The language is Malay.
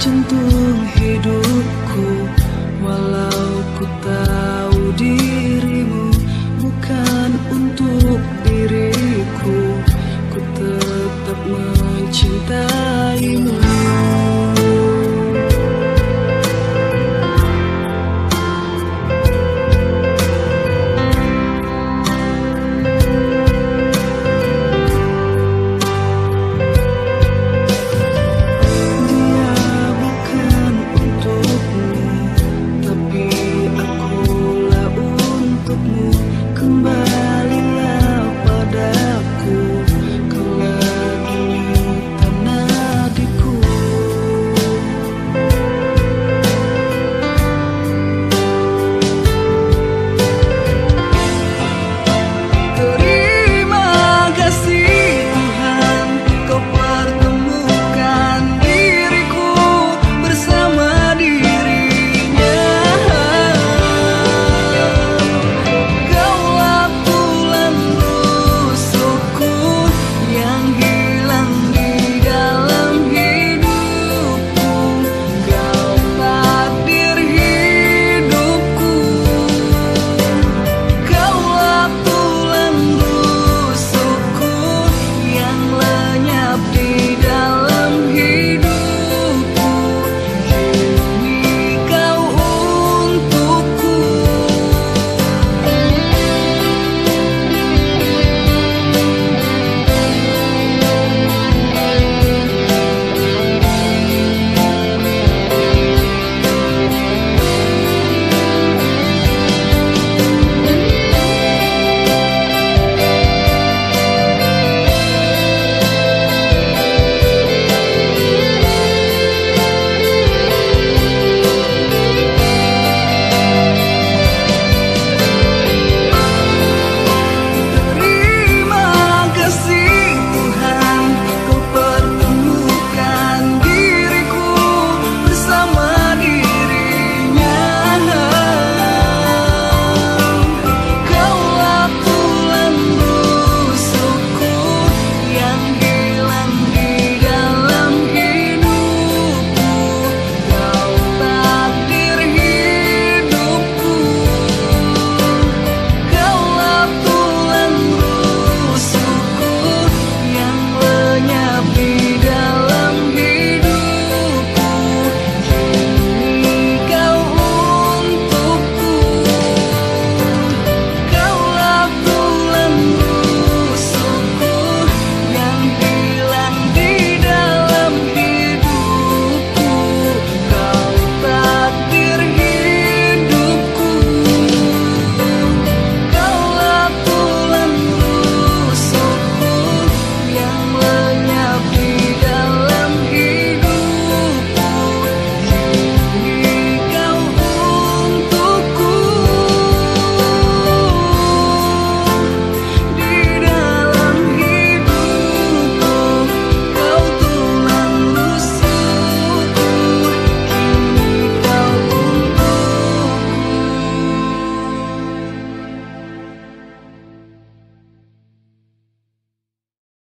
jentung hidup.